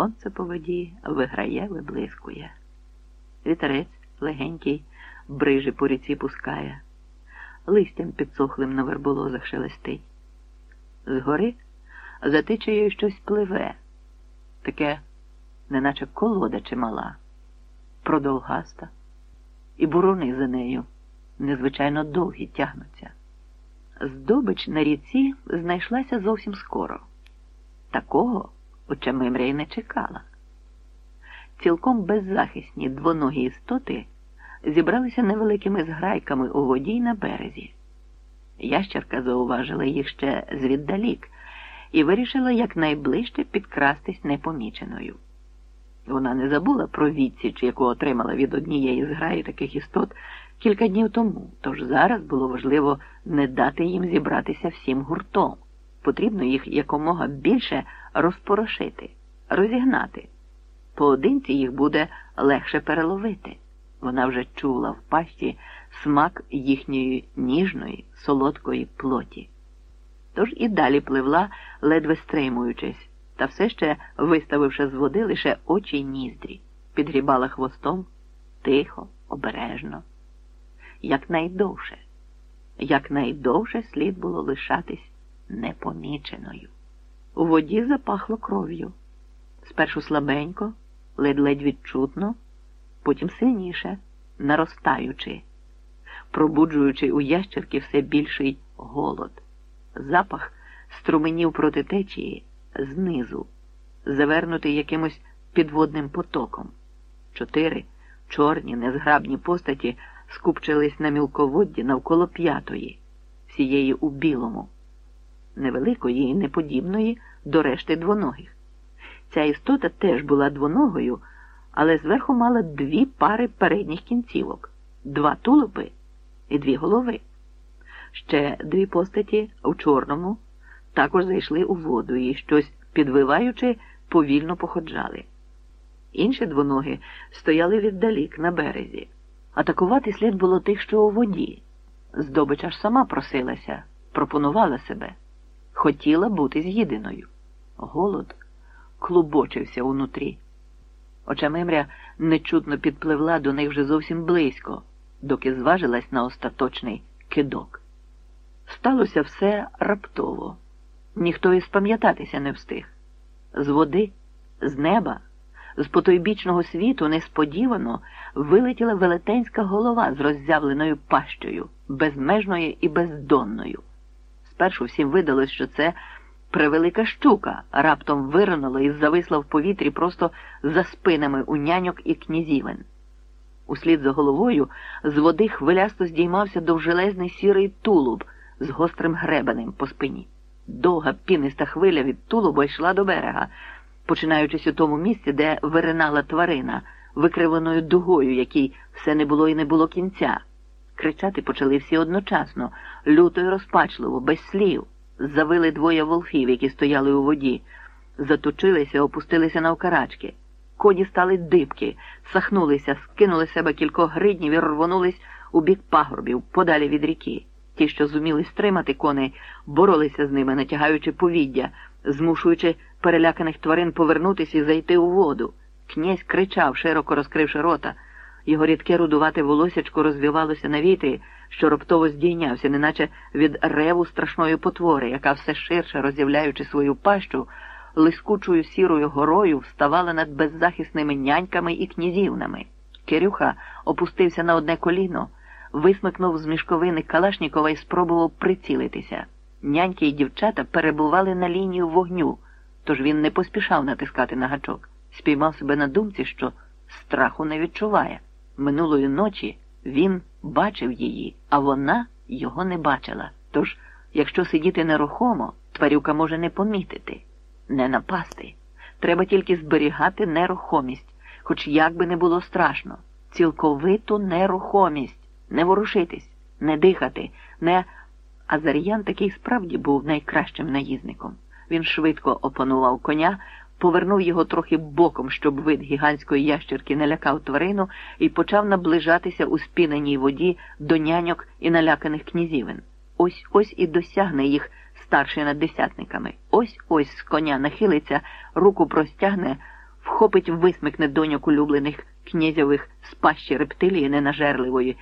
сонце по воді виграє, виблискує. Вітерець легенький, брижі по ріці пускає, листям підсохлим на верболозах шелестить. Згори за течею щось пливе, таке, неначе колода чимала, продовгаста, і буруни за нею незвичайно довгі тягнуться. Здобич на ріці знайшлася зовсім скоро. Такого Очамимря й не чекала. Цілком беззахисні двоногі істоти зібралися невеликими зграйками у воді й на березі. Ящерка зауважила їх ще звіддалік і вирішила якнайближче підкрастись непоміченою. Вона не забула про відсіч, яку отримала від однієї зграї таких істот кілька днів тому, тож зараз було важливо не дати їм зібратися всім гуртом. Потрібно їх якомога більше розпорошити, розігнати. Поодинці їх буде легше переловити. Вона вже чула в пащі смак їхньої ніжної, солодкої плоті. Тож і далі пливла, ледве стримуючись, та все ще виставивши з води лише очі ніздрі, підгрібала хвостом тихо, обережно. Якнайдовше, якнайдовше слід було лишатись непоміченою. У воді запахло кров'ю. Спершу слабенько, ледь-ледь відчутно, потім сильніше, наростаючи, пробуджуючи у ящерки все більший голод. Запах струменів проти течії знизу, завернутий якимось підводним потоком. Чотири чорні, незграбні постаті скупчились на мілководді навколо п'ятої, всієї у білому невеликої і неподібної до решти двоногих. Ця істота теж була двоногою, але зверху мала дві пари передніх кінцівок, два тулупи і дві голови. Ще дві постаті у чорному також зайшли у воду і щось підвиваючи, повільно походжали. Інші двоноги стояли віддалік на березі. Атакувати слід було тих, що у воді. Здобича ж сама просилася, пропонувала себе хотіла бути з'їденою. Голод клубочився унутрі. Очамимря нечутно підпливла до них вже зовсім близько, доки зважилась на остаточний кидок. Сталося все раптово. Ніхто і спам'ятатися не встиг. З води, з неба, з потойбічного світу несподівано вилетіла велетенська голова з роззявленою пащею, безмежною і бездонною. Спершу всім видалось, що це превелика щука раптом виринула і зависла в повітрі просто за спинами у няньок і князівен. Услід за головою з води хвилясто здіймався довжелезний сірий тулуб з гострим гребенем по спині. Довга піниста хвиля від тулуба йшла до берега, починаючись у тому місці, де виринала тварина, викривленою дугою, якій все не було і не було кінця. Кричати почали всі одночасно, люто й розпачливо, без слів. Завили двоє волхів, які стояли у воді, заточилися, опустилися на окарачки. Коні стали дибки, сахнулися, скинули себе кількох гриднів і рвонулись у бік пагорбів, подалі від ріки. Ті, що зуміли стримати коней, боролися з ними, натягаючи повіддя, змушуючи переляканих тварин повернутися і зайти у воду. Князь кричав, широко розкривши рота. Його рідке рудувате волосячко розвивалося на вітрі, що раптово здійнявся, неначе від реву страшної потвори, яка все ширше роз'являючи свою пащу, лискучою сірою горою вставала над беззахисними няньками і князівнами. Кирюха опустився на одне коліно, висмикнув з мішковини Калашнікова і спробував прицілитися. Няньки й дівчата перебували на лінію вогню, тож він не поспішав натискати на гачок, спіймав себе на думці, що страху не відчуває. Минулої ночі він бачив її, а вона його не бачила. Тож, якщо сидіти нерухомо, тварюка може не помітити, не напасти. Треба тільки зберігати нерухомість, хоч як би не було страшно, цілковиту нерухомість, не ворушитись, не дихати, не. Азар'ян такий справді був найкращим наїзником. Він швидко опанував коня, повернув його трохи боком, щоб вид гігантської ящерки не лякав тварину, і почав наближатися у спіненій воді до няньок і наляканих князівин. Ось ось і досягне їх старший над десятниками. Ось ось з коня нахилиться, руку простягне, підхопить, висмикне доньок улюблених князьових з пащі рептилії ненажерливої,